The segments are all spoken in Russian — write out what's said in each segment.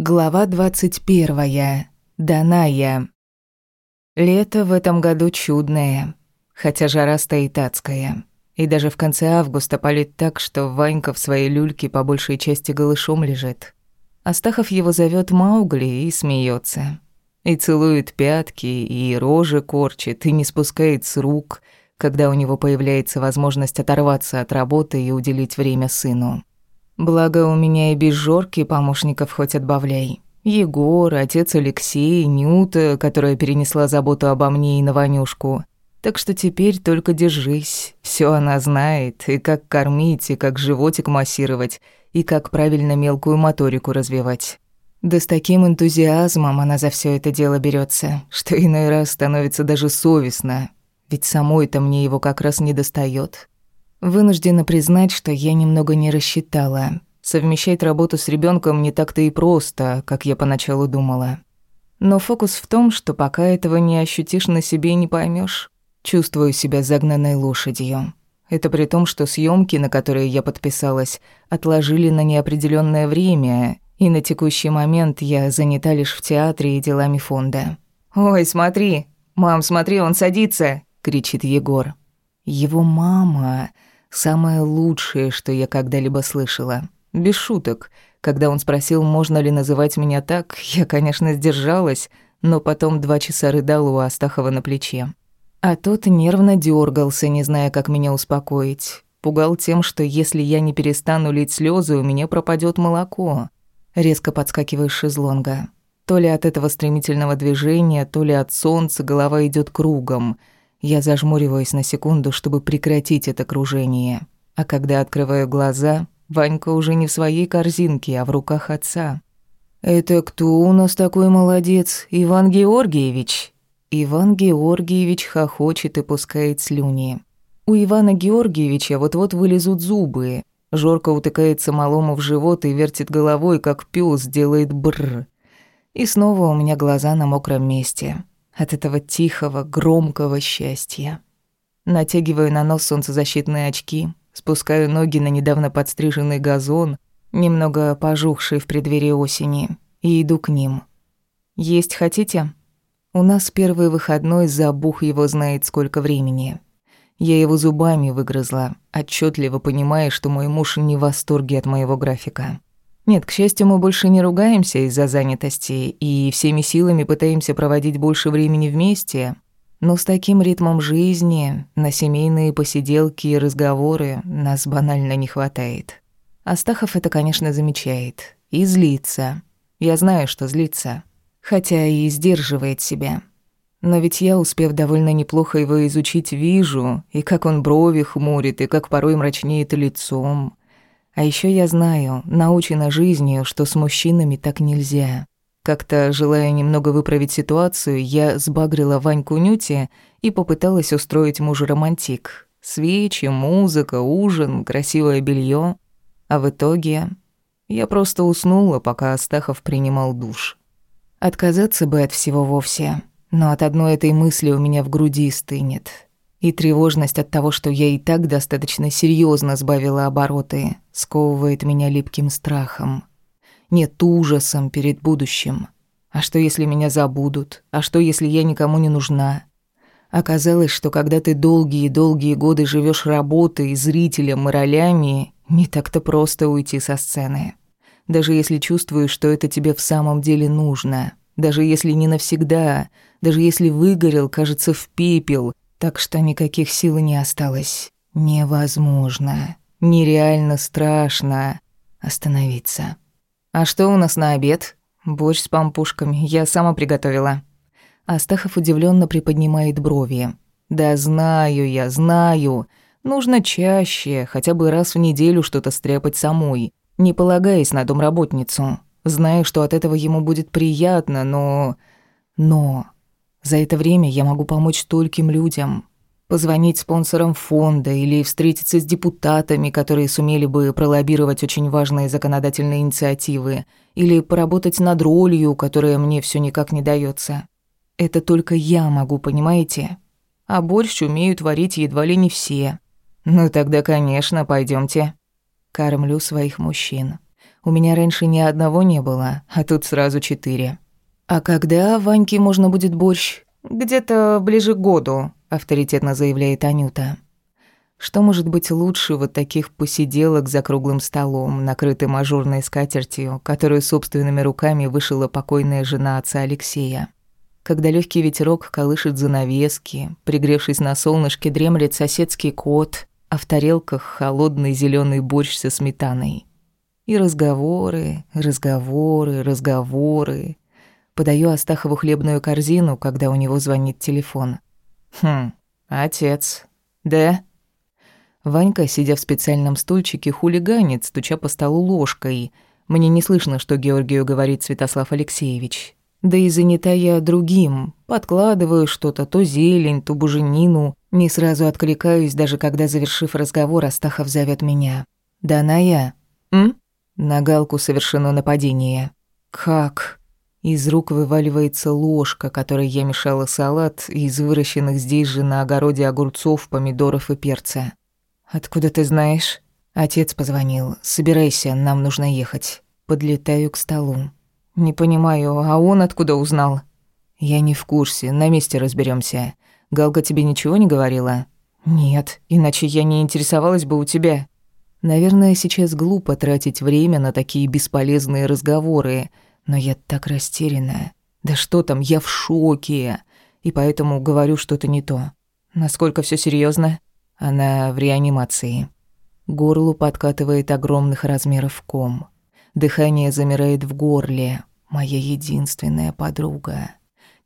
Глава 21. Даная. Лето в этом году чудное, хотя жара стоит адская. И даже в конце августа палит так, что Ванька в своей люльке по большей части голышом лежит. Астахов его зовет Маугли и смеется, И целует пятки, и рожи корчит, и не спускает с рук, когда у него появляется возможность оторваться от работы и уделить время сыну. Благо у меня и без Жорки помощников хоть отбавляй. Егор, отец Алексей, Нюта, которая перенесла заботу обо мне и на Ванюшку. Так что теперь только держись. Все она знает, и как кормить, и как животик массировать, и как правильно мелкую моторику развивать. Да с таким энтузиазмом она за все это дело берется, что иной раз становится даже совестно. Ведь самой-то мне его как раз не достает. Вынуждена признать, что я немного не рассчитала. Совмещать работу с ребенком не так-то и просто, как я поначалу думала. Но фокус в том, что пока этого не ощутишь на себе, не поймешь. Чувствую себя загнанной лошадью. Это при том, что съемки, на которые я подписалась, отложили на неопределенное время, и на текущий момент я занята лишь в театре и делами фонда. «Ой, смотри! Мам, смотри, он садится!» — кричит Егор. Его мама Самое лучшее, что я когда-либо слышала. Без шуток. Когда он спросил, можно ли называть меня так, я, конечно, сдержалась, но потом два часа рыдала у Астахова на плече. А тот нервно дергался, не зная, как меня успокоить. Пугал тем, что если я не перестану лить слезы, у меня пропадет молоко. Резко подскакиваю с шезлонга. То ли от этого стремительного движения, то ли от солнца голова идет кругом — я зажмуриваюсь на секунду, чтобы прекратить это кружение. А когда открываю глаза, Ванька уже не в своей корзинке, а в руках отца. «Это кто у нас такой молодец? Иван Георгиевич?» Иван Георгиевич хохочет и пускает слюни. У Ивана Георгиевича вот-вот вылезут зубы. Жорко утыкается малому в живот и вертит головой, как пёс делает бррр. И снова у меня глаза на мокром месте от этого тихого, громкого счастья. Натягиваю на нос солнцезащитные очки, спускаю ноги на недавно подстриженный газон, немного пожухший в преддверии осени, и иду к ним. «Есть хотите?» У нас первый выходной забух его знает сколько времени. Я его зубами выгрызла, отчетливо понимая, что мой муж не в восторге от моего графика. Нет, к счастью, мы больше не ругаемся из-за занятости и всеми силами пытаемся проводить больше времени вместе. Но с таким ритмом жизни на семейные посиделки и разговоры нас банально не хватает. Астахов это, конечно, замечает. И злится. Я знаю, что злится. Хотя и сдерживает себя. Но ведь я, успев довольно неплохо его изучить, вижу, и как он брови хмурит, и как порой мрачнеет лицом. А еще я знаю, научена жизнью, что с мужчинами так нельзя. Как-то, желая немного выправить ситуацию, я сбагрила Ваньку Нюти и попыталась устроить мужу романтик. Свечи, музыка, ужин, красивое белье. А в итоге я просто уснула, пока Астахов принимал душ. Отказаться бы от всего вовсе, но от одной этой мысли у меня в груди стынет. И тревожность от того, что я и так достаточно серьезно сбавила обороты, сковывает меня липким страхом. Нет, ужасом перед будущим. А что, если меня забудут? А что, если я никому не нужна? Оказалось, что когда ты долгие-долгие годы живешь работой, зрителем и ролями, не так-то просто уйти со сцены. Даже если чувствуешь, что это тебе в самом деле нужно. Даже если не навсегда. Даже если выгорел, кажется, в пепел – так что никаких сил не осталось. Невозможно, нереально страшно остановиться. «А что у нас на обед?» «Борщ с пампушками. Я сама приготовила». Астахов удивленно приподнимает брови. «Да знаю я, знаю. Нужно чаще, хотя бы раз в неделю что-то стряпать самой, не полагаясь на домработницу. Знаю, что от этого ему будет приятно, но... Но... За это время я могу помочь стольким людям. Позвонить спонсорам фонда или встретиться с депутатами, которые сумели бы пролоббировать очень важные законодательные инициативы, или поработать над ролью, которая мне все никак не дается. Это только я могу, понимаете? А борщ умеют варить едва ли не все. Ну тогда, конечно, пойдемте. Кормлю своих мужчин. У меня раньше ни одного не было, а тут сразу четыре. А когда Ваньке можно будет борщ? Где-то ближе к году, авторитетно заявляет Анюта. Что может быть лучше вот таких посиделок за круглым столом, накрытым ажурной скатертью, которую собственными руками вышила покойная жена отца Алексея? Когда легкий ветерок колышет занавески, пригревшись на солнышке, дремлет соседский кот, а в тарелках холодный зеленый борщ со сметаной. И разговоры, разговоры, разговоры. Подаю Астахову хлебную корзину, когда у него звонит телефон. «Хм, отец. Да?» Ванька, сидя в специальном стульчике, хулиганит, стуча по столу ложкой. Мне не слышно, что Георгию говорит Святослав Алексеевич. Да и занята я другим. Подкладываю что-то, то зелень, то буженину. Не сразу откликаюсь, даже когда, завершив разговор, Астахов зовет меня. «Да, я. М?» На Галку совершено нападение. «Как?» Из рук вываливается ложка, которой я мешала салат из выращенных здесь же на огороде огурцов, помидоров и перца. «Откуда ты знаешь?» Отец позвонил. «Собирайся, нам нужно ехать». Подлетаю к столу. «Не понимаю, а он откуда узнал?» «Я не в курсе, на месте разберемся. Галка тебе ничего не говорила?» «Нет, иначе я не интересовалась бы у тебя». Наверное, сейчас глупо тратить время на такие бесполезные разговоры, но я так растерянная. Да что там, я в шоке. И поэтому говорю что-то не то. Насколько все серьезно? Она в реанимации. Горлу подкатывает огромных размеров ком. Дыхание замирает в горле. Моя единственная подруга.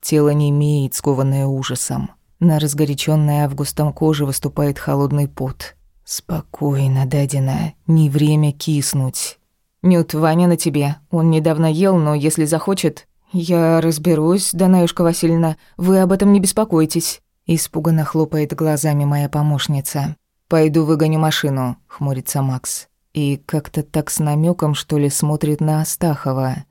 Тело не имеет, скованное ужасом. На разгоряченной августом коже выступает холодный пот. «Спокойно, Дадина, не время киснуть. «Нют, Ваня на тебе. Он недавно ел, но если захочет...» «Я разберусь, Данаюшка Васильевна. Вы об этом не беспокойтесь». Испуганно хлопает глазами моя помощница. «Пойду выгоню машину», — хмурится Макс. И как-то так с намеком, что ли, смотрит на Астахова.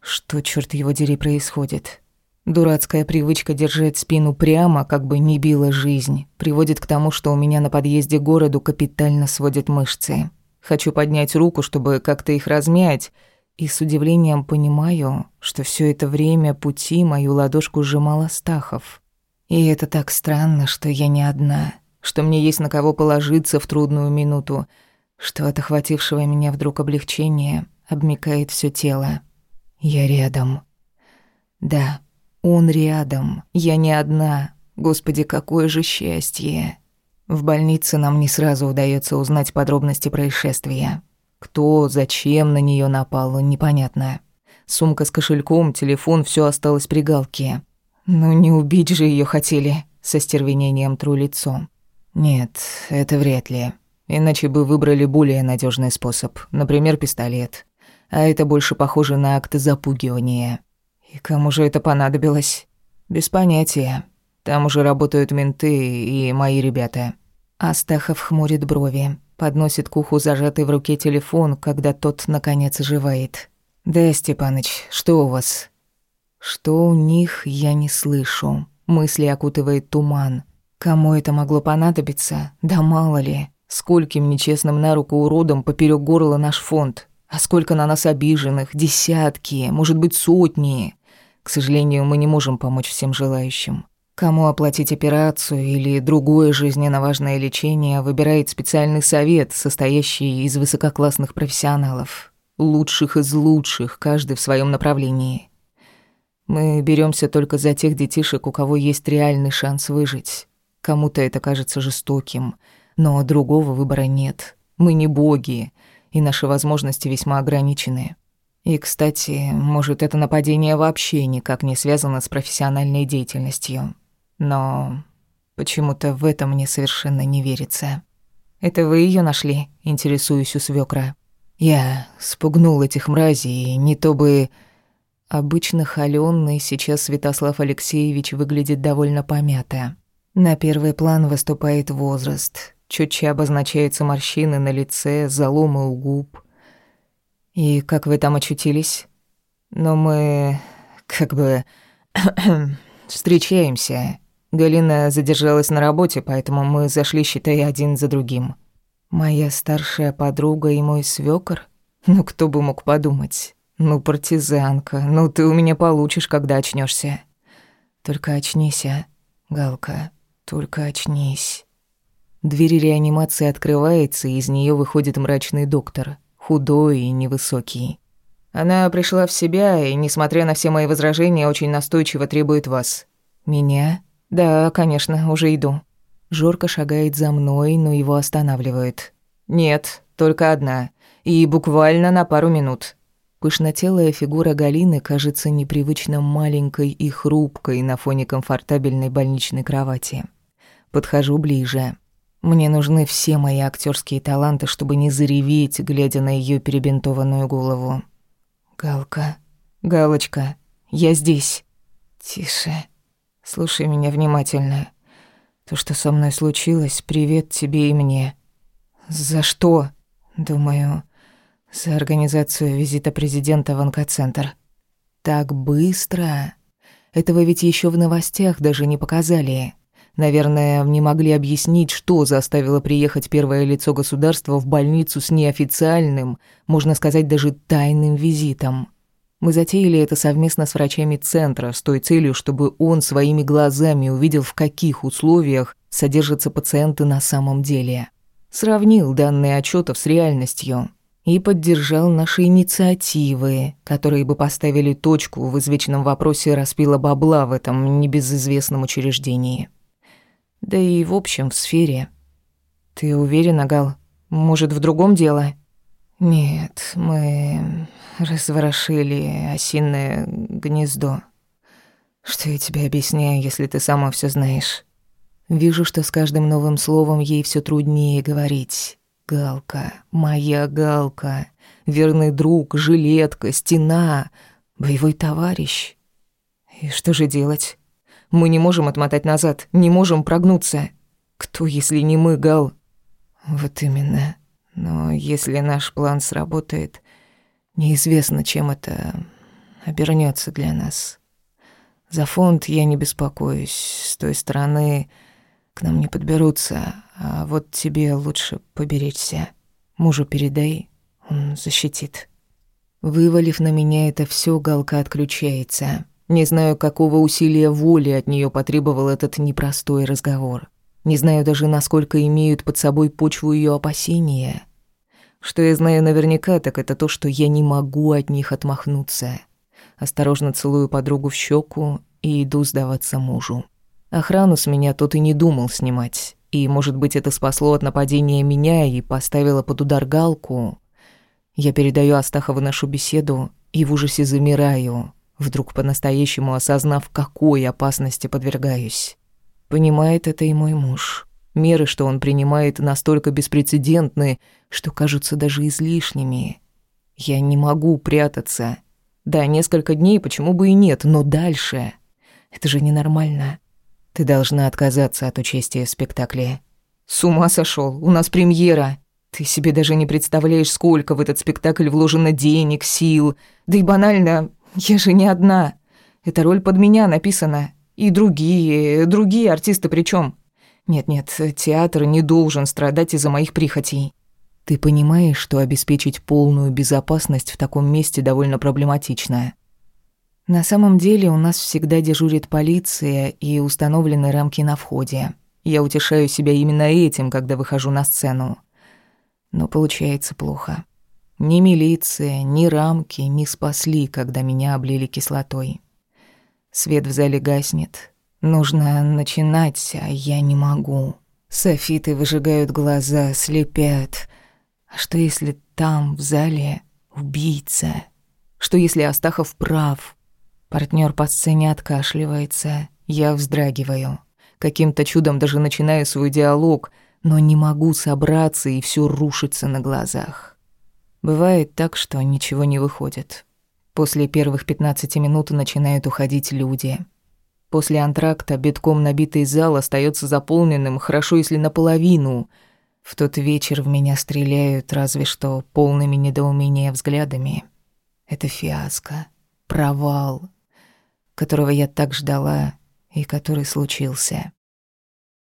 Что, черт его дери, происходит? Дурацкая привычка держать спину прямо, как бы не била жизнь, приводит к тому, что у меня на подъезде к городу капитально сводят мышцы. Хочу поднять руку, чтобы как-то их размять, и с удивлением понимаю, что все это время пути мою ладошку сжимал Астахов. И это так странно, что я не одна, что мне есть на кого положиться в трудную минуту, что от охватившего меня вдруг облегчения обмикает все тело. Я рядом. Да, он рядом. Я не одна. Господи, какое же счастье. В больнице нам не сразу удается узнать подробности происшествия. Кто, зачем на нее напал, непонятно. Сумка с кошельком, телефон, все осталось при галке. Ну не убить же ее хотели, со стервенением тру лицо. Нет, это вряд ли. Иначе бы выбрали более надежный способ, например, пистолет. А это больше похоже на акт запугивания. И кому же это понадобилось? Без понятия. Там уже работают менты и мои ребята». Астахов хмурит брови, подносит к уху зажатый в руке телефон, когда тот, наконец, оживает. «Да, Степаныч, что у вас?» «Что у них, я не слышу». Мысли окутывает туман. Кому это могло понадобиться? Да мало ли. Скольким нечестным на руку уродом поперек горла наш фонд? А сколько на нас обиженных? Десятки, может быть, сотни. К сожалению, мы не можем помочь всем желающим. Кому оплатить операцию или другое жизненно важное лечение, выбирает специальный совет, состоящий из высококлассных профессионалов. Лучших из лучших, каждый в своем направлении. Мы беремся только за тех детишек, у кого есть реальный шанс выжить. Кому-то это кажется жестоким, но другого выбора нет. Мы не боги, и наши возможности весьма ограничены. И, кстати, может, это нападение вообще никак не связано с профессиональной деятельностью. Но почему-то в этом мне совершенно не верится. Это вы ее нашли? Интересуюсь у свекра. Я спугнул этих мразей, не то бы... Обычно холённый сейчас Святослав Алексеевич выглядит довольно помято. На первый план выступает возраст. Чутче обозначаются морщины на лице, заломы у губ. И как вы там очутились? Но мы... как бы... встречаемся. Галина задержалась на работе, поэтому мы зашли, считай, один за другим. Моя старшая подруга и мой свёкор? Ну, кто бы мог подумать? Ну, партизанка, ну ты у меня получишь, когда очнешься. Только очнись, а, Галка, только очнись. Дверь реанимации открывается, и из нее выходит мрачный доктор, худой и невысокий. Она пришла в себя и, несмотря на все мои возражения, очень настойчиво требует вас. Меня? Да, конечно, уже иду. Жорка шагает за мной, но его останавливают. Нет, только одна. И буквально на пару минут. Пышнотелая фигура Галины кажется непривычно маленькой и хрупкой на фоне комфортабельной больничной кровати. Подхожу ближе. Мне нужны все мои актерские таланты, чтобы не зареветь, глядя на ее перебинтованную голову. «Галка, Галочка, я здесь». «Тише. Слушай меня внимательно. То, что со мной случилось, привет тебе и мне». «За что?» «Думаю, за организацию визита президента в онкоцентр». «Так быстро? Этого ведь еще в новостях даже не показали». Наверное, не могли объяснить, что заставило приехать первое лицо государства в больницу с неофициальным, можно сказать, даже тайным визитом. Мы затеяли это совместно с врачами центра с той целью, чтобы он своими глазами увидел, в каких условиях содержатся пациенты на самом деле. Сравнил данные отчетов с реальностью и поддержал наши инициативы, которые бы поставили точку в извечном вопросе распила бабла в этом небезызвестном учреждении. Да и в общем в сфере. Ты уверена, Гал? Может, в другом дело? Нет, мы разворошили осиное гнездо. Что я тебе объясняю, если ты сама все знаешь? Вижу, что с каждым новым словом ей все труднее говорить. Галка, моя Галка, верный друг, жилетка, стена, боевой товарищ. И что же делать? Мы не можем отмотать назад, не можем прогнуться. Кто, если не мы, Гал? Вот именно. Но если наш план сработает, неизвестно, чем это обернется для нас. За фонд я не беспокоюсь. С той стороны к нам не подберутся, а вот тебе лучше поберечься. Мужу передай, он защитит. Вывалив на меня это все, Галка отключается. Не знаю, какого усилия воли от нее потребовал этот непростой разговор. Не знаю даже, насколько имеют под собой почву ее опасения. Что я знаю наверняка, так это то, что я не могу от них отмахнуться. Осторожно целую подругу в щеку и иду сдаваться мужу. Охрану с меня тот и не думал снимать. И, может быть, это спасло от нападения меня и поставило под удар галку. Я передаю Астахову нашу беседу и в ужасе замираю, вдруг по-настоящему осознав, какой опасности подвергаюсь. Понимает это и мой муж. Меры, что он принимает, настолько беспрецедентны, что кажутся даже излишними. Я не могу прятаться. Да, несколько дней, почему бы и нет, но дальше... Это же ненормально. Ты должна отказаться от участия в спектакле. С ума сошел, у нас премьера. Ты себе даже не представляешь, сколько в этот спектакль вложено денег, сил. Да и банально, я же не одна. Эта роль под меня написана. И другие, другие артисты причем. Нет-нет, театр не должен страдать из-за моих прихотей. Ты понимаешь, что обеспечить полную безопасность в таком месте довольно проблематично. На самом деле у нас всегда дежурит полиция и установлены рамки на входе. Я утешаю себя именно этим, когда выхожу на сцену. Но получается плохо. Ни милиция, ни рамки не спасли, когда меня облили кислотой. Свет в зале гаснет. Нужно начинать, а я не могу. Софиты выжигают глаза, слепят. А что если там, в зале, убийца? Что если Астахов прав? Партнер по сцене откашливается. Я вздрагиваю. Каким-то чудом даже начинаю свой диалог, но не могу собраться, и все рушится на глазах. Бывает так, что ничего не выходит. После первых 15 минут начинают уходить люди. После антракта битком набитый зал остается заполненным, хорошо если наполовину. В тот вечер в меня стреляют разве что полными недоумения взглядами. Это фиаско, провал, которого я так ждала и который случился.